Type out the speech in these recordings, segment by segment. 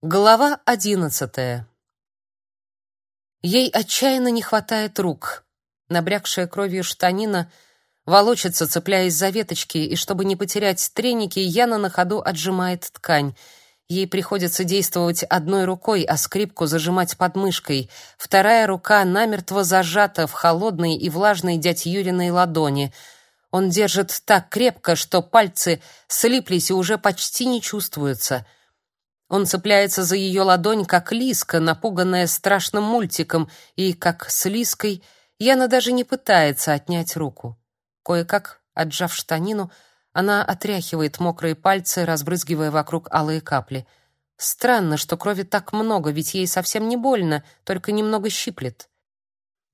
Глава одиннадцатая. Ей отчаянно не хватает рук. Набрякшая кровью штанина волочится, цепляясь за веточки, и чтобы не потерять треники, Яна на ходу отжимает ткань. Ей приходится действовать одной рукой, а скрипку зажимать под мышкой. Вторая рука намертво зажата в холодной и влажной дядь Юриной ладони. Он держит так крепко, что пальцы слиплись и уже почти не чувствуются — он цепляется за ее ладонь, как лиска, напуганная страшным мультиком, и, как с лиской, Яна даже не пытается отнять руку. Кое-как, отжав штанину, она отряхивает мокрые пальцы, разбрызгивая вокруг алые капли. Странно, что крови так много, ведь ей совсем не больно, только немного щиплет.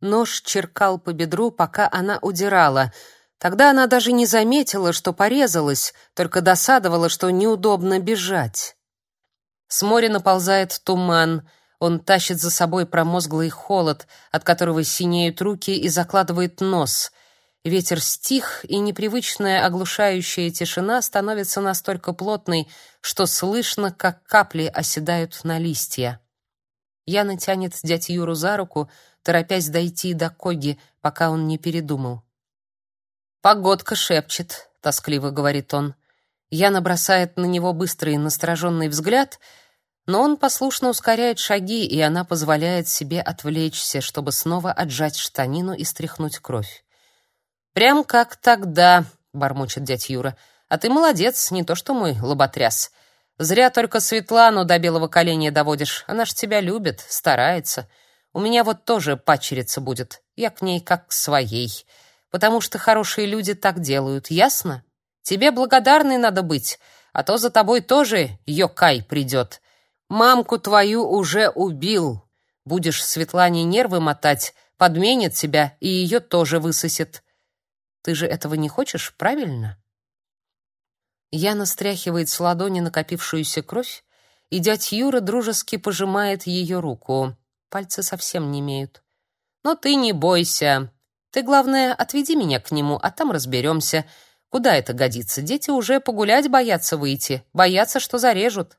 Нож черкал по бедру, пока она удирала. Тогда она даже не заметила, что порезалась, только досадовала, что неудобно бежать. С моря наползает туман. Он тащит за собой промозглый холод, от которого синеют руки и закладывает нос. Ветер стих, и непривычная оглушающая тишина становится настолько плотной, что слышно, как капли оседают на листья. Яна тянет дядь Юру за руку, торопясь дойти до Коги, пока он не передумал. «Погодка шепчет», — тоскливо говорит он. Яна бросает на него быстрый настороженный взгляд — но он послушно ускоряет шаги, и она позволяет себе отвлечься, чтобы снова отжать штанину и стряхнуть кровь. «Прям как тогда», — бормочет дядь Юра. «А ты молодец, не то что мой лоботряс. Зря только Светлану до белого коленя доводишь. Она ж тебя любит, старается. У меня вот тоже пачерица будет. Я к ней как к своей. Потому что хорошие люди так делают, ясно? Тебе благодарной надо быть, а то за тобой тоже Йокай придет. Мамку твою уже убил. Будешь Светлане нервы мотать, подменит тебя и ее тоже высосет. Ты же этого не хочешь, правильно? Яна стряхивает с ладони накопившуюся кровь, и дядь Юра дружески пожимает ее руку. Пальцы совсем не имеют. Но ты не бойся. Ты, главное, отведи меня к нему, а там разберемся. Куда это годится? Дети уже погулять боятся выйти, боятся, что зарежут.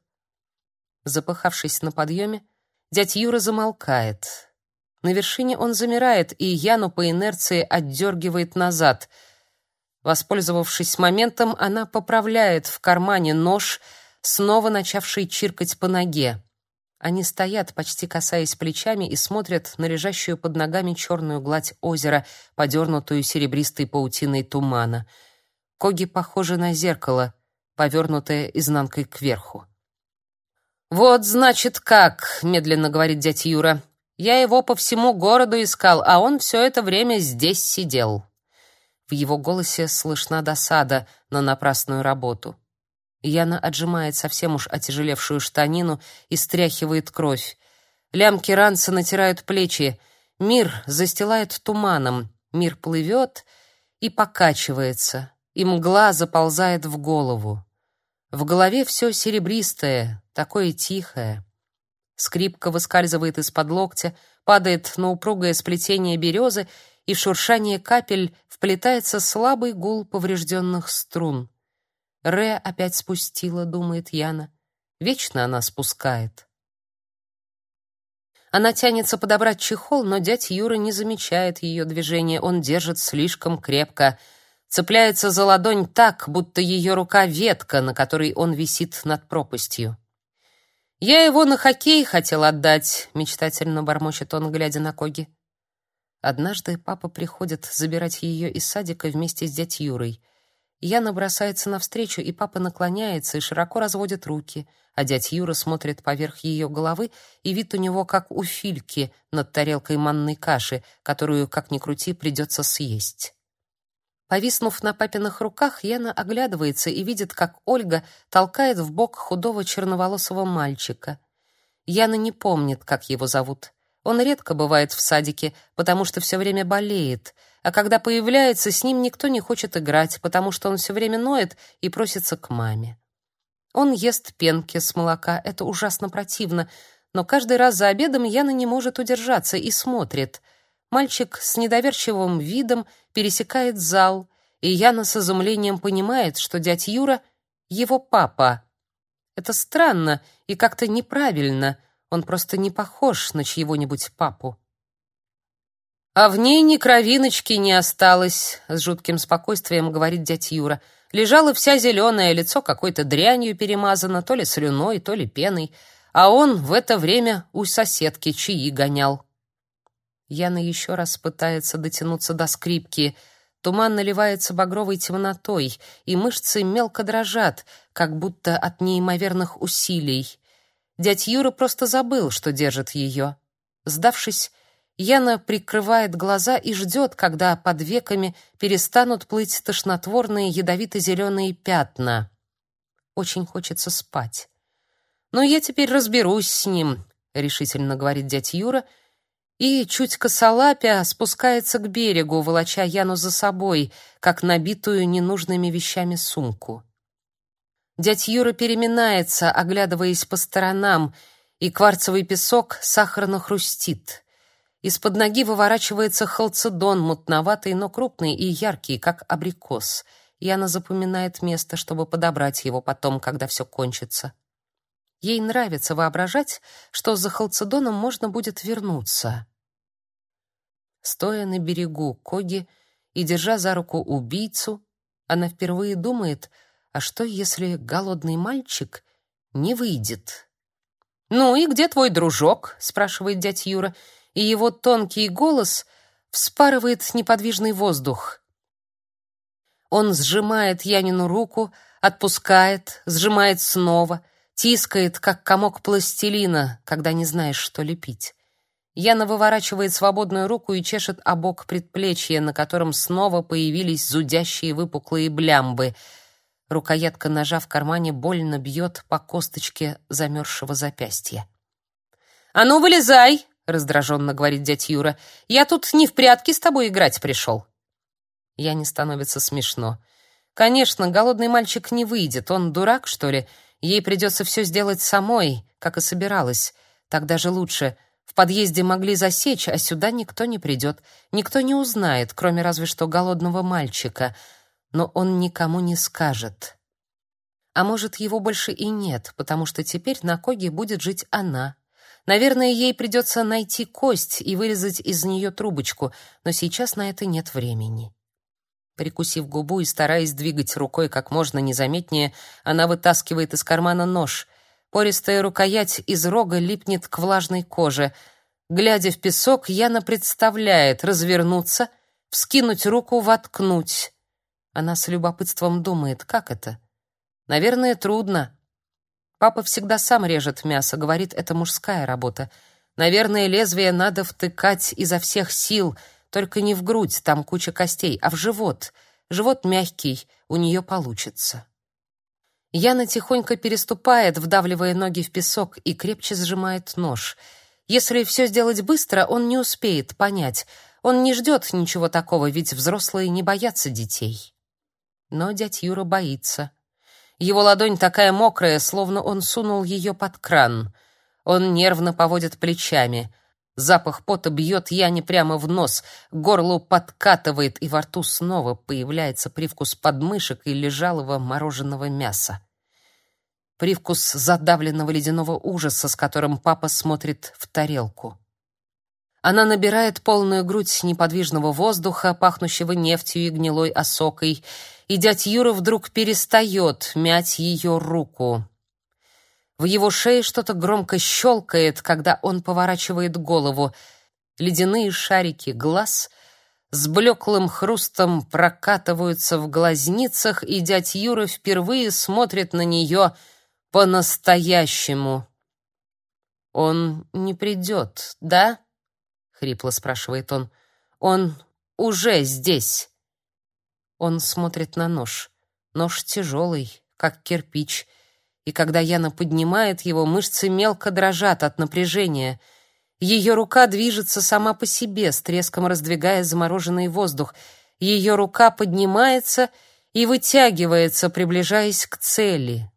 Запыхавшись на подъеме, дядь Юра замолкает. На вершине он замирает, и Яну по инерции отдергивает назад. Воспользовавшись моментом, она поправляет в кармане нож, снова начавший чиркать по ноге. Они стоят, почти касаясь плечами, и смотрят на лежащую под ногами черную гладь озера, подернутую серебристой паутиной тумана. Коги похожи на зеркало, повернутое изнанкой кверху. «Вот, значит, как», — медленно говорит дядь Юра. «Я его по всему городу искал, а он все это время здесь сидел». В его голосе слышна досада на напрасную работу. Яна отжимает совсем уж отяжелевшую штанину и стряхивает кровь. Лямки ранца натирают плечи. Мир застилает туманом. Мир плывет и покачивается, и мгла заползает в голову. В голове все серебристое, такое тихое. Скрипка выскальзывает из-под локтя, падает на упругое сплетение березы, и в шуршание капель вплетается слабый гул поврежденных струн. Ре опять спустила, думает Яна. Вечно она спускает. Она тянется подобрать чехол, но дядь Юра не замечает ее движения, он держит слишком крепко — цепляется за ладонь так, будто ее рука ветка, на которой он висит над пропастью. Я его на хоккей хотел отдать, мечтательно бормочет он, глядя на Коги. Однажды папа приходит забирать ее из садика вместе с дядь Юрой. Яна бросается навстречу, и папа наклоняется и широко разводит руки, а дядь Юра смотрит поверх ее головы, и вид у него как у фильки над тарелкой манной каши, которую, как ни крути, придется съесть. Повиснув на папиных руках, Яна оглядывается и видит, как Ольга толкает в бок худого черноволосого мальчика. Яна не помнит, как его зовут. Он редко бывает в садике, потому что все время болеет, а когда появляется, с ним никто не хочет играть, потому что он все время ноет и просится к маме. Он ест пенки с молока, это ужасно противно, но каждый раз за обедом Яна не может удержаться и смотрит — Мальчик с недоверчивым видом пересекает зал, и Яна с изумлением понимает, что дядь Юра — его папа. Это странно и как-то неправильно. Он просто не похож на чьего-нибудь папу. А в ней ни кровиночки не осталось, с жутким спокойствием говорит дядь Юра. Лежала вся зеленая, лицо какой-то дрянью перемазано, то ли слюной, то ли пеной, а он в это время у соседки чаи гонял. Яна еще раз пытается дотянуться до скрипки. Туман наливается багровой темнотой, и мышцы мелко дрожат, как будто от неимоверных усилий. Дядь Юра просто забыл, что держит ее. Сдавшись, Яна прикрывает глаза и ждет, когда под веками перестанут плыть тошнотворные ядовито-зеленые пятна. Очень хочется спать. «Но я теперь разберусь с ним», — решительно говорит дядь Юра, и, чуть косолапя, спускается к берегу, волоча Яну за собой, как набитую ненужными вещами сумку. Дядь Юра переминается, оглядываясь по сторонам, и кварцевый песок сахарно хрустит. Из-под ноги выворачивается халцедон, мутноватый, но крупный и яркий, как абрикос. Яна запоминает место, чтобы подобрать его потом, когда все кончится. Ей нравится воображать, что за халцедоном можно будет вернуться. Стоя на берегу Коги и держа за руку убийцу, она впервые думает, а что, если голодный мальчик не выйдет? «Ну и где твой дружок?» — спрашивает дядь Юра и его тонкий голос вспарывает неподвижный воздух. Он сжимает Янину руку, отпускает, сжимает снова, тискает, как комок пластилина, когда не знаешь, что лепить. Яна выворачивает свободную руку и чешет обок предплечья, на котором снова появились зудящие выпуклые блямбы. Рукоятка ножа в кармане больно бьет по косточке замерзшего запястья. «А ну, вылезай!» раздраженно говорит дядь Юра. Я тут не в прятки с тобой играть пришел. Я не становится смешно. Конечно, голодный мальчик не выйдет. Он дурак, что ли? Ей придется все сделать самой, как и собиралась. Так даже лучше. В подъезде могли засечь, а сюда никто не придет. Никто не узнает, кроме разве что голодного мальчика. Но он никому не скажет. А может, его больше и нет, потому что теперь на Коге будет жить она, Наверное, ей придется найти кость и вырезать из нее трубочку, но сейчас на это нет времени. Прикусив губу и стараясь двигать рукой как можно незаметнее, она вытаскивает из кармана нож. Пористая рукоять из рога липнет к влажной коже. Глядя в песок, Яна представляет развернуться, вскинуть руку, воткнуть. Она с любопытством думает, как это? Наверное, трудно, Папа всегда сам режет мясо, говорит, это мужская работа. Наверное, лезвие надо втыкать изо всех сил, только не в грудь, там куча костей, а в живот. Живот мягкий, у нее получится. Яна тихонько переступает, вдавливая ноги в песок и крепче сжимает нож. Если все сделать быстро, он не успеет понять. Он не ждет ничего такого, ведь взрослые не боятся детей. Но дядь Юра боится. Его ладонь такая мокрая, словно он сунул ее под кран. Он нервно поводит плечами. Запах пота бьет Яне прямо в нос, горло подкатывает, и во рту снова появляется привкус подмышек и лежалого мороженого мяса. Привкус задавленного ледяного ужаса, с которым папа смотрит в тарелку. Она набирает полную грудь неподвижного воздуха, пахнущего нефтью и гнилой осокой, и дядь Юра вдруг перестает мять ее руку. В его шее что-то громко щелкает, когда он поворачивает голову. Ледяные шарики глаз с блеклым хрустом прокатываются в глазницах, и дядь Юра впервые смотрит на нее по-настоящему. «Он не придет, да?» — хрипло спрашивает он. «Он уже здесь». Он смотрит на нож. Нож тяжелый, как кирпич. И когда Яна поднимает его, мышцы мелко дрожат от напряжения. Ее рука движется сама по себе, с треском раздвигая замороженный воздух. Ее рука поднимается и вытягивается, приближаясь к цели.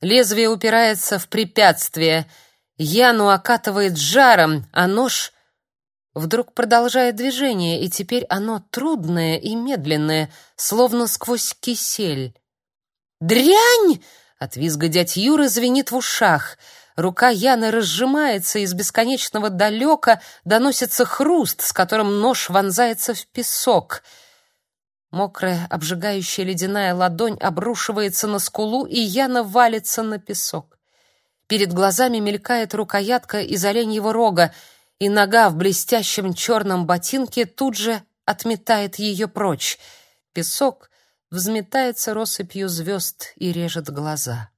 Лезвие упирается в препятствие. Яну окатывает жаром, а нож вдруг продолжает движение, и теперь оно трудное и медленное, словно сквозь кисель. «Дрянь!» — От визга дядь Юры звенит в ушах. Рука Яны разжимается, из бесконечного далека доносится хруст, с которым нож вонзается в песок. Мокрая, обжигающая ледяная ладонь обрушивается на скулу, и Яна валится на песок. Перед глазами мелькает рукоятка из оленьего рога, и нога в блестящем черном ботинке тут же отметает ее прочь. Песок взметается россыпью звезд и режет глаза.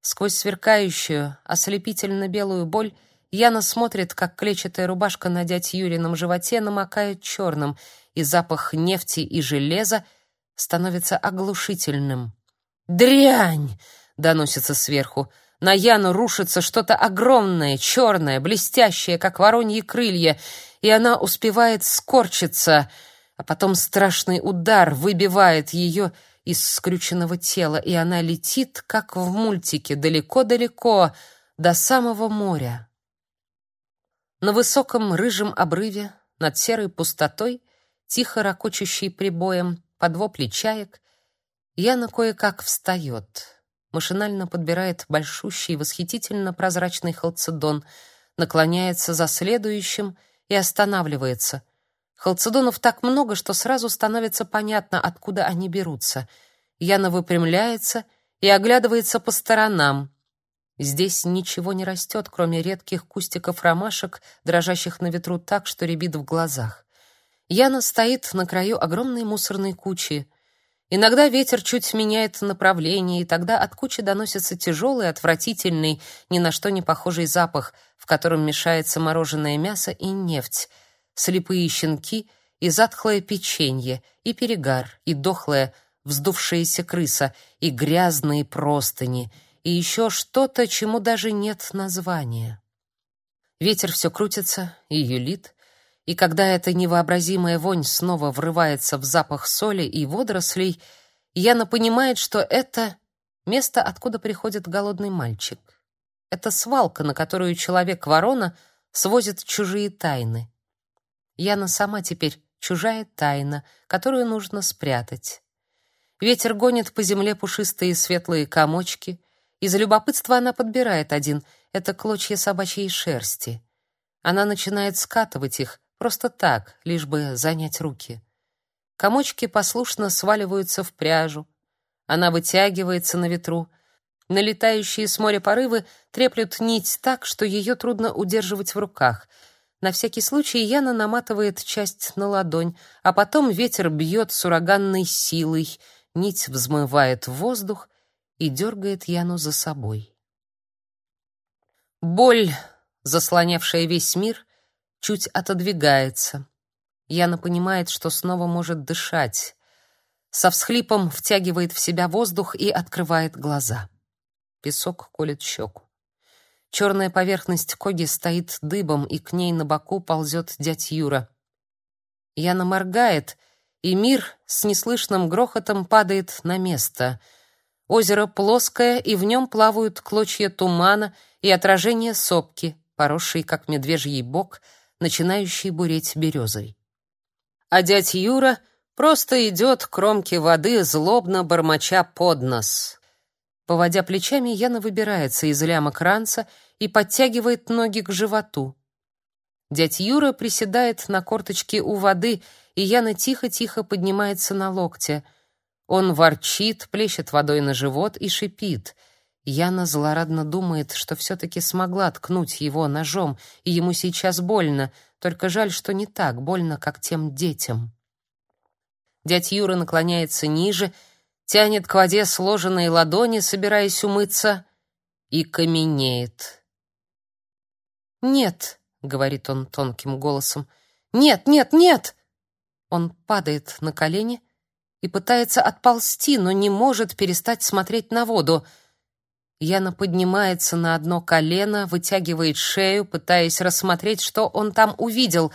Сквозь сверкающую, ослепительно-белую боль Яна смотрит, как клетчатая рубашка на дядь Юрином животе намокает черным, и запах нефти и железа становится оглушительным. «Дрянь!» — доносится сверху. На Яну рушится что-то огромное, черное, блестящее, как вороньи крылья, и она успевает скорчиться, а потом страшный удар выбивает ее из скрюченного тела, и она летит, как в мультике, далеко-далеко, до самого моря. На высоком рыжем обрыве, над серой пустотой, тихо ракочущей прибоем, под вопли чаек, Яна кое-как встает, машинально подбирает большущий, восхитительно прозрачный халцедон, наклоняется за следующим и останавливается — Халцедонов так много, что сразу становится понятно, откуда они берутся. Яна выпрямляется и оглядывается по сторонам. Здесь ничего не растет, кроме редких кустиков ромашек, дрожащих на ветру так, что рябит в глазах. Яна стоит на краю огромной мусорной кучи. Иногда ветер чуть меняет направление, и тогда от кучи доносится тяжелый, отвратительный, ни на что не похожий запах, в котором мешается мороженое мясо и нефть — слепые щенки и затхлое печенье, и перегар, и дохлая вздувшаяся крыса, и грязные простыни, и еще что-то, чему даже нет названия. Ветер все крутится и юлит, и когда эта невообразимая вонь снова врывается в запах соли и водорослей, Яна понимает, что это место, откуда приходит голодный мальчик. Это свалка, на которую человек-ворона свозит чужие тайны. Яна сама теперь чужая тайна, которую нужно спрятать. Ветер гонит по земле пушистые светлые комочки. Из любопытства она подбирает один — это клочья собачьей шерсти. Она начинает скатывать их, просто так, лишь бы занять руки. Комочки послушно сваливаются в пряжу. Она вытягивается на ветру. Налетающие с моря порывы треплют нить так, что ее трудно удерживать в руках — на всякий случай Яна наматывает часть на ладонь, а потом ветер бьет с ураганной силой, нить взмывает в воздух и дергает Яну за собой. Боль, заслонявшая весь мир, чуть отодвигается. Яна понимает, что снова может дышать. Со всхлипом втягивает в себя воздух и открывает глаза. Песок колет щеку. Черная поверхность коги стоит дыбом, и к ней на боку ползет дядь Юра. Яна моргает, и мир с неслышным грохотом падает на место. Озеро плоское, и в нем плавают клочья тумана и отражение сопки, поросшей, как медвежий бок, начинающий буреть березой. А дядь Юра просто идет к кромке воды, злобно бормоча под нос. Поводя плечами, Яна выбирается из лямок ранца и подтягивает ноги к животу. Дядь Юра приседает на корточке у воды, и Яна тихо-тихо поднимается на локте. Он ворчит, плещет водой на живот и шипит. Яна злорадно думает, что все-таки смогла ткнуть его ножом, и ему сейчас больно, только жаль, что не так больно, как тем детям. Дядь Юра наклоняется ниже, тянет к воде сложенные ладони, собираясь умыться, и каменеет. «Нет», — говорит он тонким голосом, — «нет, нет, нет!» Он падает на колени и пытается отползти, но не может перестать смотреть на воду. Яна поднимается на одно колено, вытягивает шею, пытаясь рассмотреть, что он там увидел,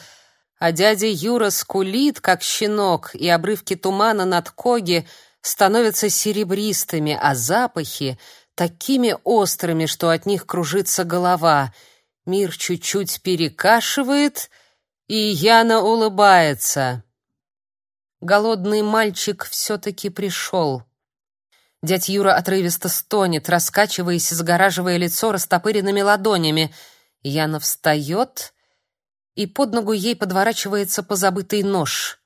а дядя Юра скулит, как щенок, и обрывки тумана над Коги становятся серебристыми, а запахи — такими острыми, что от них кружится голова — Мир чуть-чуть перекашивает, и Яна улыбается. Голодный мальчик все-таки пришел. Дядь Юра отрывисто стонет, раскачиваясь, загораживая лицо растопыренными ладонями. Яна встает, и под ногу ей подворачивается позабытый нож.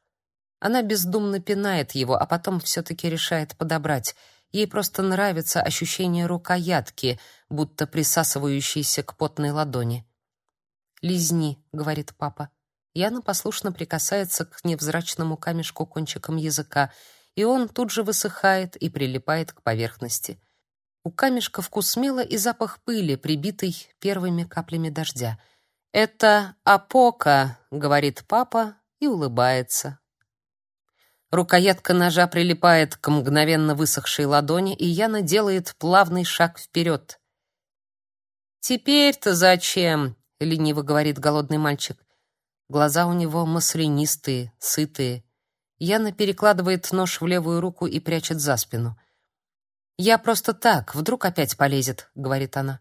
Она бездумно пинает его, а потом все-таки решает подобрать. Ей просто нравится ощущение рукоятки, будто присасывающейся к потной ладони. «Лизни», — говорит папа. Яна послушно прикасается к невзрачному камешку кончиком языка — и он тут же высыхает и прилипает к поверхности. У камешка вкус мела и запах пыли, прибитый первыми каплями дождя. «Это апока», — говорит папа и улыбается. Рукоятка ножа прилипает к мгновенно высохшей ладони, и Яна делает плавный шаг вперед. «Теперь-то зачем?» — лениво говорит голодный мальчик. Глаза у него маслянистые, сытые. Яна перекладывает нож в левую руку и прячет за спину. «Я просто так, вдруг опять полезет», — говорит она.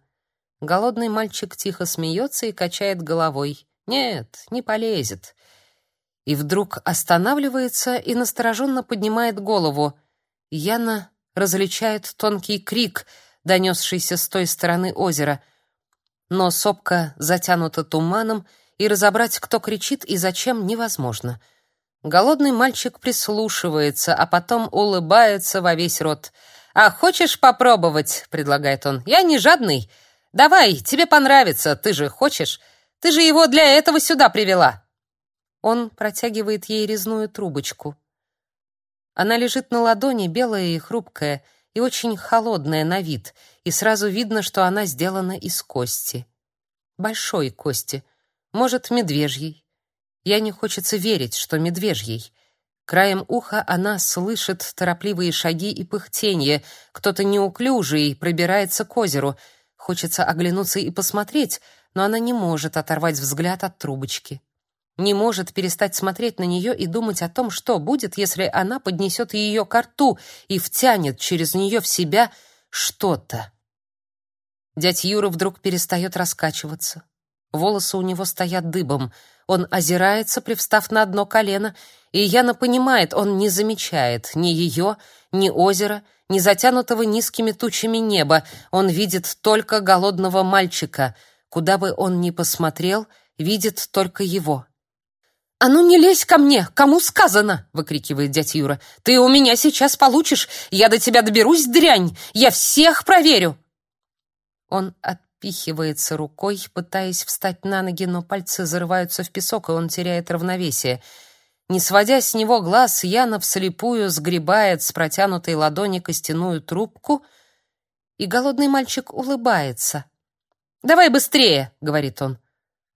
Голодный мальчик тихо смеется и качает головой. «Нет, не полезет». И вдруг останавливается и настороженно поднимает голову. Яна различает тонкий крик, донесшийся с той стороны озера. Но сопка затянута туманом, и разобрать, кто кричит и зачем, невозможно — Голодный мальчик прислушивается, а потом улыбается во весь рот. «А хочешь попробовать?» — предлагает он. «Я не жадный. Давай, тебе понравится, ты же хочешь. Ты же его для этого сюда привела». Он протягивает ей резную трубочку. Она лежит на ладони, белая и хрупкая, и очень холодная на вид, и сразу видно, что она сделана из кости. Большой кости, может, медвежьей. Я не хочется верить, что медвежьей. Краем уха она слышит торопливые шаги и пыхтенье. Кто-то неуклюжий пробирается к озеру. Хочется оглянуться и посмотреть, но она не может оторвать взгляд от трубочки. Не может перестать смотреть на нее и думать о том, что будет, если она поднесет ее к рту и втянет через нее в себя что-то. Дядь Юра вдруг перестает раскачиваться. Волосы у него стоят дыбом — он озирается, привстав на одно колено, и Яна понимает, он не замечает ни ее, ни озера, ни затянутого низкими тучами неба. Он видит только голодного мальчика. Куда бы он ни посмотрел, видит только его. «А ну не лезь ко мне! Кому сказано?» — выкрикивает дядя Юра. «Ты у меня сейчас получишь! Я до тебя доберусь, дрянь! Я всех проверю!» Он от отпихивается рукой, пытаясь встать на ноги, но пальцы зарываются в песок, и он теряет равновесие. Не сводя с него глаз, Яна вслепую сгребает с протянутой ладони костяную трубку, и голодный мальчик улыбается. «Давай быстрее!» — говорит он.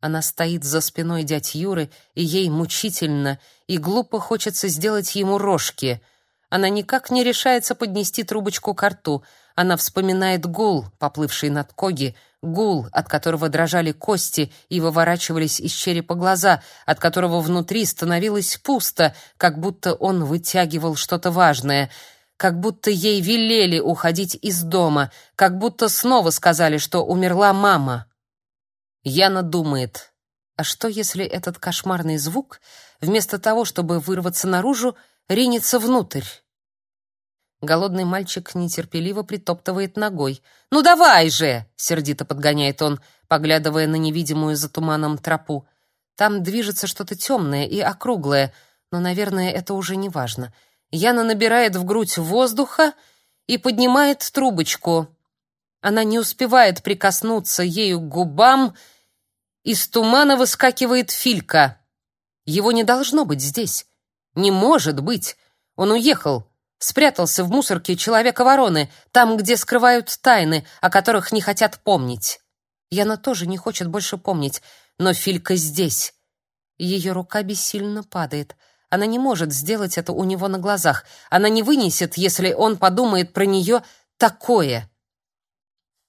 Она стоит за спиной дядь Юры, и ей мучительно, и глупо хочется сделать ему рожки. Она никак не решается поднести трубочку к рту. Она вспоминает гул, поплывший над Коги, гул, от которого дрожали кости и выворачивались из черепа глаза, от которого внутри становилось пусто, как будто он вытягивал что-то важное, как будто ей велели уходить из дома, как будто снова сказали, что умерла мама. Яна думает, а что если этот кошмарный звук, вместо того, чтобы вырваться наружу, ринется внутрь? Голодный мальчик нетерпеливо притоптывает ногой. «Ну давай же!» — сердито подгоняет он, поглядывая на невидимую за туманом тропу. Там движется что-то темное и округлое, но, наверное, это уже не важно. Яна набирает в грудь воздуха и поднимает трубочку. Она не успевает прикоснуться ею к губам, из тумана выскакивает Филька. Его не должно быть здесь. Не может быть. Он уехал. Спрятался в мусорке человека-вороны, там, где скрывают тайны, о которых не хотят помнить. Яна тоже не хочет больше помнить, но Филька здесь. Ее рука бессильно падает. Она не может сделать это у него на глазах. Она не вынесет, если он подумает про нее такое.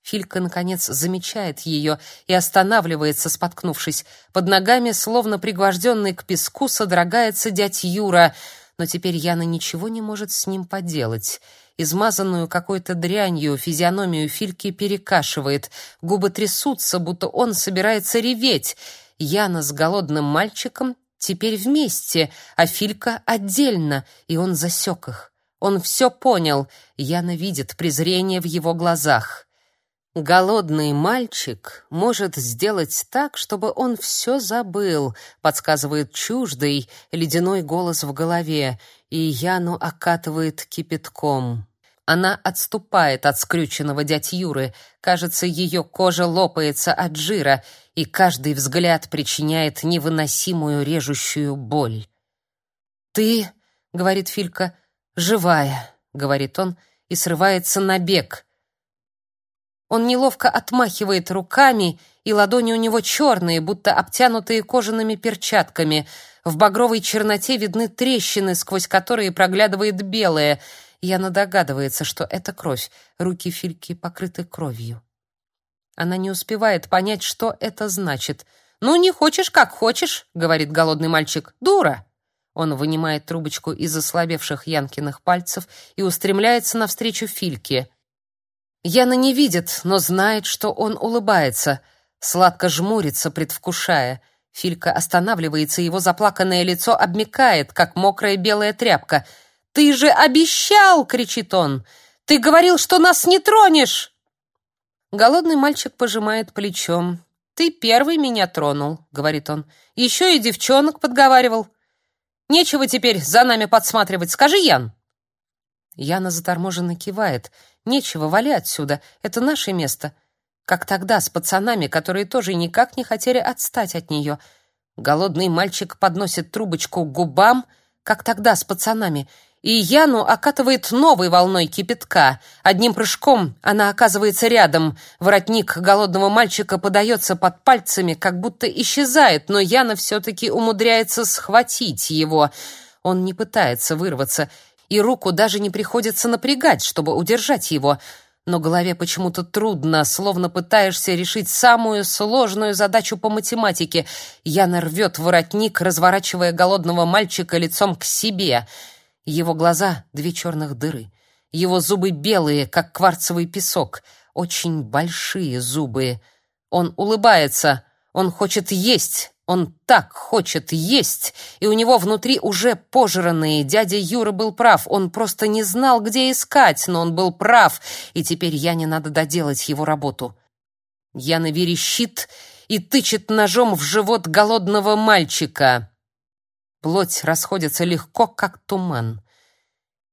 Филька, наконец, замечает ее и останавливается, споткнувшись. Под ногами, словно пригвожденный к песку, содрогается дядь Юра — но теперь Яна ничего не может с ним поделать. Измазанную какой-то дрянью физиономию Фильки перекашивает, губы трясутся, будто он собирается реветь. Яна с голодным мальчиком теперь вместе, а Филька отдельно, и он засек их. Он все понял. Яна видит презрение в его глазах. Голодный мальчик может сделать так, чтобы он все забыл, подсказывает чуждый ледяной голос в голове, и Яну окатывает кипятком. Она отступает от скрюченного дядь Юры. Кажется, ее кожа лопается от жира, и каждый взгляд причиняет невыносимую режущую боль. «Ты, — говорит Филька, — живая, — говорит он, и срывается на бег. Он неловко отмахивает руками, и ладони у него черные, будто обтянутые кожаными перчатками. В багровой черноте видны трещины, сквозь которые проглядывает белое. Яна догадывается, что это кровь. Руки Фильки покрыты кровью. Она не успевает понять, что это значит. «Ну, не хочешь, как хочешь», — говорит голодный мальчик. «Дура!» Он вынимает трубочку из ослабевших Янкиных пальцев и устремляется навстречу Фильке. Яна не видит, но знает, что он улыбается, сладко жмурится, предвкушая. Филька останавливается, его заплаканное лицо обмякает, как мокрая белая тряпка. «Ты же обещал!» — кричит он. «Ты говорил, что нас не тронешь!» Голодный мальчик пожимает плечом. «Ты первый меня тронул», — говорит он. «Еще и девчонок подговаривал. Нечего теперь за нами подсматривать, скажи, Ян». Яна заторможенно кивает. Нечего, вали отсюда. Это наше место. Как тогда с пацанами, которые тоже никак не хотели отстать от нее. Голодный мальчик подносит трубочку к губам, как тогда с пацанами, и Яну окатывает новой волной кипятка. Одним прыжком она оказывается рядом. Воротник голодного мальчика подается под пальцами, как будто исчезает, но Яна все-таки умудряется схватить его. Он не пытается вырваться, и руку даже не приходится напрягать, чтобы удержать его. Но голове почему-то трудно, словно пытаешься решить самую сложную задачу по математике. Яна рвет воротник, разворачивая голодного мальчика лицом к себе. Его глаза — две черных дыры. Его зубы белые, как кварцевый песок. Очень большие зубы. Он улыбается. Он хочет есть. Он так хочет есть, и у него внутри уже пожранные. Дядя Юра был прав, он просто не знал, где искать, но он был прав, и теперь Яне надо доделать его работу. Яна верещит и тычет ножом в живот голодного мальчика. Плоть расходится легко, как туман.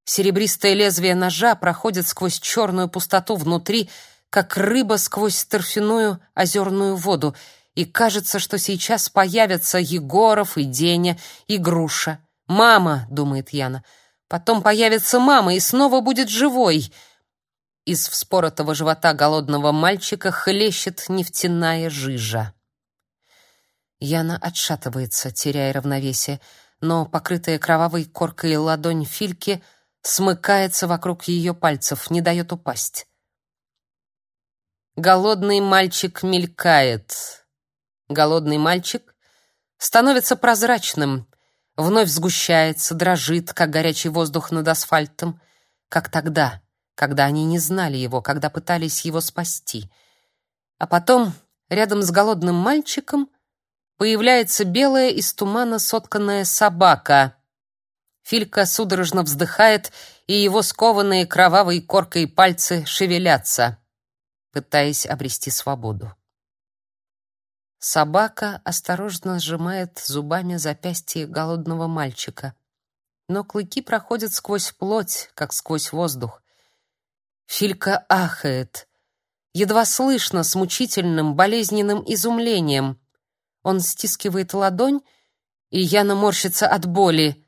Серебристое лезвие ножа проходит сквозь черную пустоту внутри, как рыба сквозь торфяную озерную воду — и кажется, что сейчас появятся Егоров и Деня, и Груша. «Мама», — думает Яна, — «потом появится мама и снова будет живой». Из вспоротого живота голодного мальчика хлещет нефтяная жижа. Яна отшатывается, теряя равновесие, но покрытая кровавой коркой ладонь Фильки смыкается вокруг ее пальцев, не дает упасть. Голодный мальчик мелькает. Голодный мальчик становится прозрачным, вновь сгущается, дрожит, как горячий воздух над асфальтом, как тогда, когда они не знали его, когда пытались его спасти. А потом, рядом с голодным мальчиком, появляется белая из тумана сотканная собака. Филька судорожно вздыхает, и его скованные кровавой коркой пальцы шевелятся, пытаясь обрести свободу. Собака осторожно сжимает зубами запястье голодного мальчика. Но клыки проходят сквозь плоть, как сквозь воздух. Филька ахает. Едва слышно, с мучительным, болезненным изумлением. Он стискивает ладонь, и Яна морщится от боли.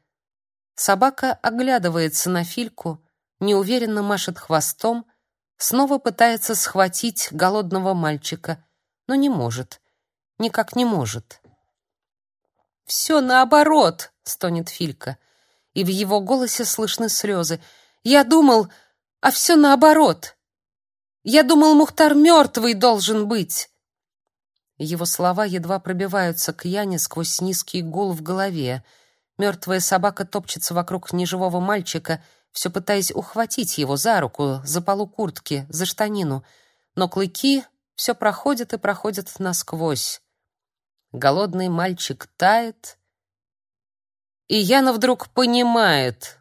Собака оглядывается на Фильку, неуверенно машет хвостом, снова пытается схватить голодного мальчика, но не может — никак не может. «Все наоборот!» — стонет Филька, и в его голосе слышны слезы. «Я думал, а все наоборот! Я думал, Мухтар мертвый должен быть!» Его слова едва пробиваются к Яне сквозь низкий гул в голове. Мертвая собака топчется вокруг неживого мальчика, все пытаясь ухватить его за руку, за полу куртки, за штанину. Но клыки все проходят и проходят насквозь. Голодный мальчик тает, и Яна вдруг понимает,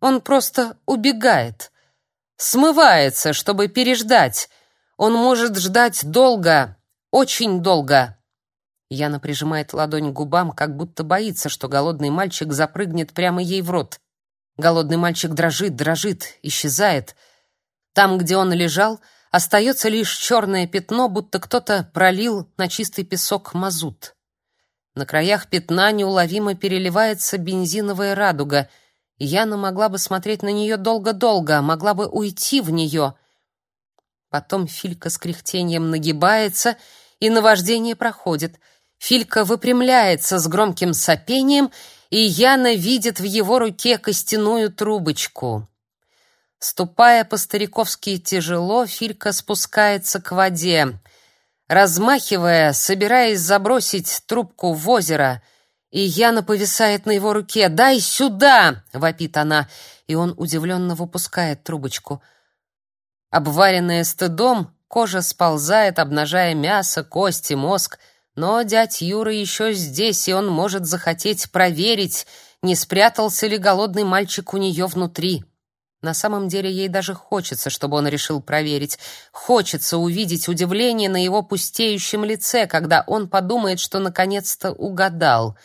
Он просто убегает. Смывается, чтобы переждать. Он может ждать долго, очень долго. Яна прижимает ладонь к губам, как будто боится, что голодный мальчик запрыгнет прямо ей в рот. Голодный мальчик дрожит, дрожит, исчезает. Там, где он лежал, остается лишь черное пятно, будто кто-то пролил на чистый песок мазут. На краях пятна неуловимо переливается бензиновая радуга. Яна могла бы смотреть на нее долго-долго, могла бы уйти в нее. Потом Филька с кряхтением нагибается, и наваждение проходит. Филька выпрямляется с громким сопением и Яна видит в его руке костяную трубочку. Ступая по-стариковски тяжело, Филька спускается к воде. Размахивая, собираясь забросить трубку в озеро, и Яна повисает на его руке. «Дай сюда!» — вопит она, и он удивленно выпускает трубочку. Обваренная стыдом, кожа сползает, обнажая мясо, кости, мозг — но дядь Юра еще здесь, и он может захотеть проверить, не спрятался ли голодный мальчик у нее внутри. На самом деле ей даже хочется, чтобы он решил проверить. Хочется увидеть удивление на его пустеющем лице, когда он подумает, что наконец-то угадал.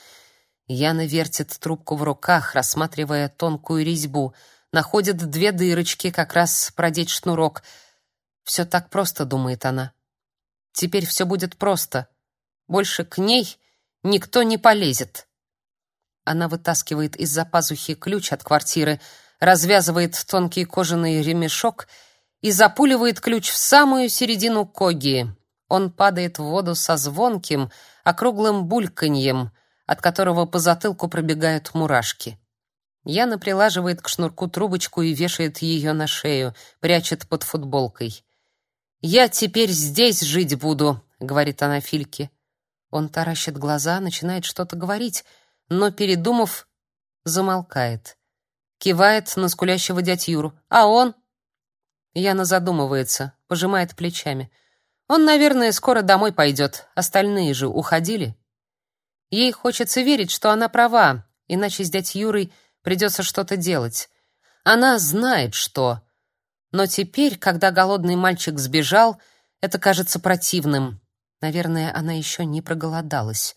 Яна вертит трубку в руках, рассматривая тонкую резьбу. Находит две дырочки, как раз продеть шнурок. Все так просто, думает она. Теперь все будет просто. Больше к ней никто не полезет. Она вытаскивает из-за пазухи ключ от квартиры, развязывает тонкий кожаный ремешок и запуливает ключ в самую середину коги. Он падает в воду со звонким, округлым бульканьем, от которого по затылку пробегают мурашки. Яна прилаживает к шнурку трубочку и вешает ее на шею, прячет под футболкой. «Я теперь здесь жить буду», — говорит она Фильке. Он таращит глаза, начинает что-то говорить, но, передумав, замолкает. Кивает на скулящего дядь Юру. «А он?» Яна задумывается, пожимает плечами. «Он, наверное, скоро домой пойдет. Остальные же уходили». Ей хочется верить, что она права, иначе с дядь Юрой придется что-то делать. Она знает, что. Но теперь, когда голодный мальчик сбежал, это кажется противным. Наверное, она еще не проголодалась.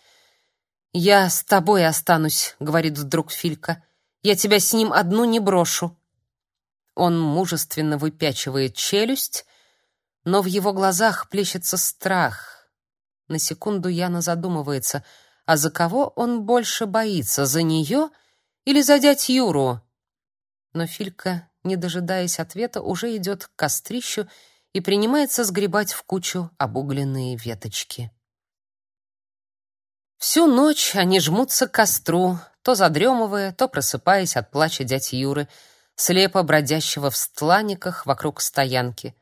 «Я с тобой останусь», — говорит вдруг Филька. «Я тебя с ним одну не брошу». Он мужественно выпячивает челюсть, но в его глазах плещется страх. На секунду Яна задумывается, а за кого он больше боится, за нее или за дядь Юру? Но Филька, не дожидаясь ответа, уже идет к кострищу и принимается сгребать в кучу обугленные веточки. Всю ночь они жмутся к костру, то задремывая, то просыпаясь от плача дяди Юры, слепо бродящего в стланиках вокруг стоянки.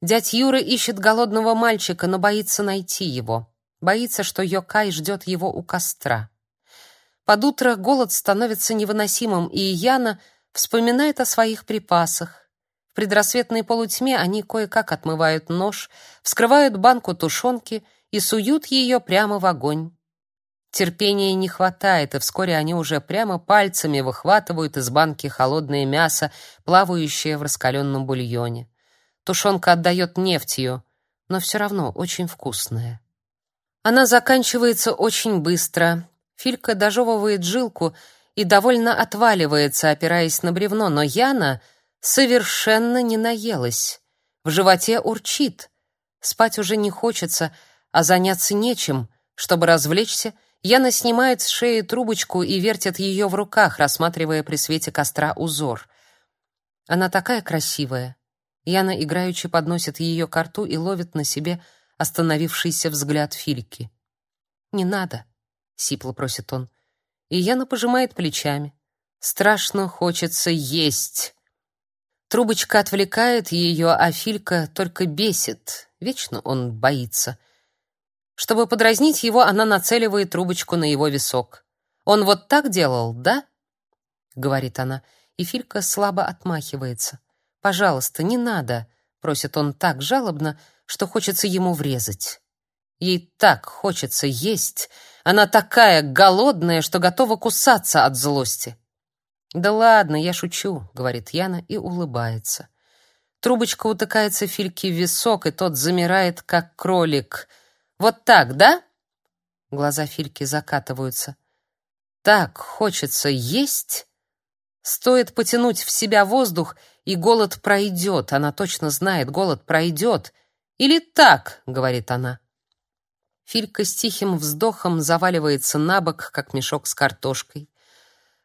Дядь Юра ищет голодного мальчика, но боится найти его. Боится, что Йокай ждет его у костра. Под утро голод становится невыносимым, и Яна вспоминает о своих припасах, предрассветной полутьме они кое-как отмывают нож, вскрывают банку тушенки и суют ее прямо в огонь. Терпения не хватает, и вскоре они уже прямо пальцами выхватывают из банки холодное мясо, плавающее в раскаленном бульоне. Тушенка отдает нефтью, но все равно очень вкусная. Она заканчивается очень быстро. Филька дожевывает жилку и довольно отваливается, опираясь на бревно, но Яна совершенно не наелась. В животе урчит. Спать уже не хочется, а заняться нечем. Чтобы развлечься, Яна снимает с шеи трубочку и вертит ее в руках, рассматривая при свете костра узор. Она такая красивая. Яна играючи подносит ее к рту и ловит на себе остановившийся взгляд Фильки. «Не надо», — сипло просит он. И Яна пожимает плечами. «Страшно хочется есть». Трубочка отвлекает ее, а Филька только бесит. Вечно он боится. Чтобы подразнить его, она нацеливает трубочку на его висок. «Он вот так делал, да?» — говорит она, и Филька слабо отмахивается. «Пожалуйста, не надо», — просит он так жалобно, что хочется ему врезать. Ей так хочется есть. Она такая голодная, что готова кусаться от злости. «Да ладно, я шучу», — говорит Яна и улыбается. Трубочка утыкается Фильке в висок, и тот замирает, как кролик. «Вот так, да?» Глаза Фильки закатываются. «Так хочется есть!» Стоит потянуть в себя воздух, и голод пройдет. Она точно знает, голод пройдет. «Или так», — говорит она. Филька с тихим вздохом заваливается на бок, как мешок с картошкой.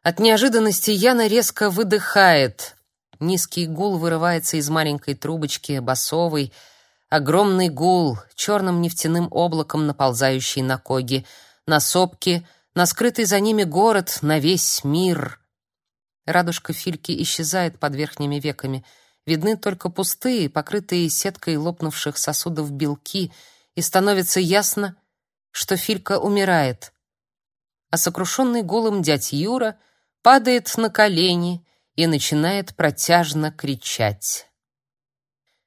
От неожиданности Яна резко выдыхает. Низкий гул вырывается из маленькой трубочки, басовый, огромный гул, черным нефтяным облаком наползающий на коги, на сопки, на скрытый за ними город, на весь мир. Радужка Фильки исчезает под верхними веками. Видны только пустые, покрытые сеткой лопнувших сосудов белки, и становится ясно, что Филька умирает. А сокрушенный голым дядь Юра — падает на колени и начинает протяжно кричать.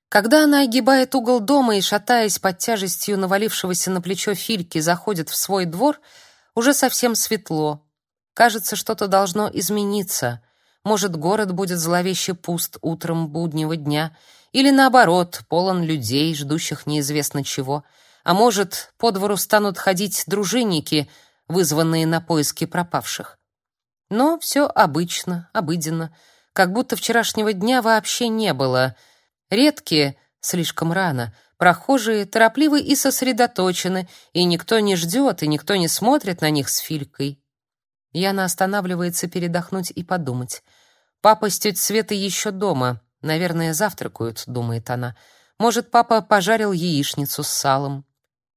Когда она огибает угол дома и, шатаясь под тяжестью навалившегося на плечо Фильки, заходит в свой двор, уже совсем светло. Кажется, что-то должно измениться. Может, город будет зловеще пуст утром буднего дня, или наоборот, полон людей, ждущих неизвестно чего. А может, по двору станут ходить дружинники, вызванные на поиски пропавших. Но все обычно, обыденно, как будто вчерашнего дня вообще не было. Редкие, слишком рано, прохожие торопливы и сосредоточены, и никто не ждет, и никто не смотрит на них с Филькой. Яна останавливается передохнуть и подумать. Папа с тетей Светой еще дома, наверное, завтракают, думает она. Может, папа пожарил яичницу с салом.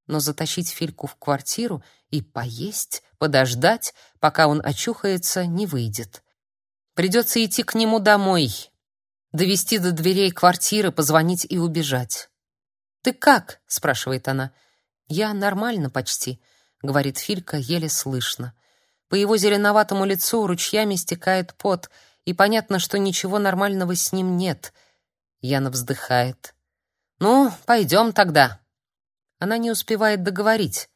Но затащить Фильку в квартиру и поесть Подождать, пока он очухается, не выйдет. Придется идти к нему домой, довести до дверей квартиры, позвонить и убежать. «Ты как?» — спрашивает она. «Я нормально почти», — говорит Филька еле слышно. По его зеленоватому лицу ручьями стекает пот, и понятно, что ничего нормального с ним нет. Яна вздыхает. «Ну, пойдем тогда». Она не успевает договорить.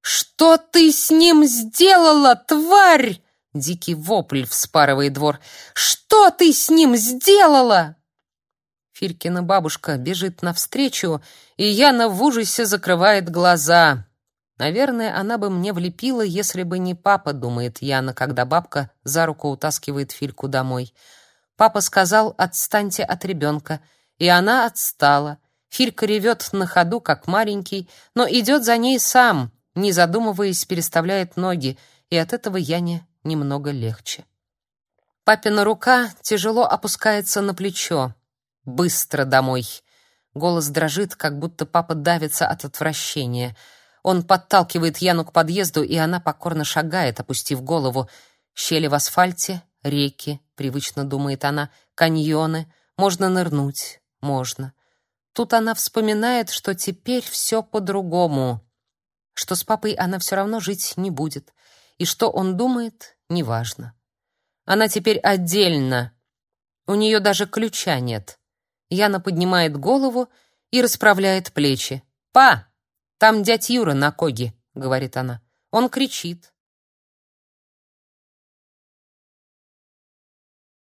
«Что ты с ним сделала, тварь?» Дикий вопль вспарывает двор. «Что ты с ним сделала?» Филькина бабушка бежит навстречу, и Яна в ужасе закрывает глаза. Наверное, она бы мне влепила, если бы не папа, думает Яна, когда бабка за руку утаскивает Фильку домой. Папа сказал «отстаньте от ребенка», и она отстала. Филька ревет на ходу, как маленький, но идет за ней сам, не задумываясь, переставляет ноги, и от этого Яне немного легче. Папина рука тяжело опускается на плечо. «Быстро домой!» Голос дрожит, как будто папа давится от отвращения. Он подталкивает Яну к подъезду, и она покорно шагает, опустив голову. Щели в асфальте, реки, привычно думает она, каньоны. Можно нырнуть, можно. Тут она вспоминает, что теперь все по-другому что с папой она все равно жить не будет, и что он думает, неважно. Она теперь отдельно. У нее даже ключа нет. Яна поднимает голову и расправляет плечи. «Па, там дядь Юра на коге», — говорит она. Он кричит.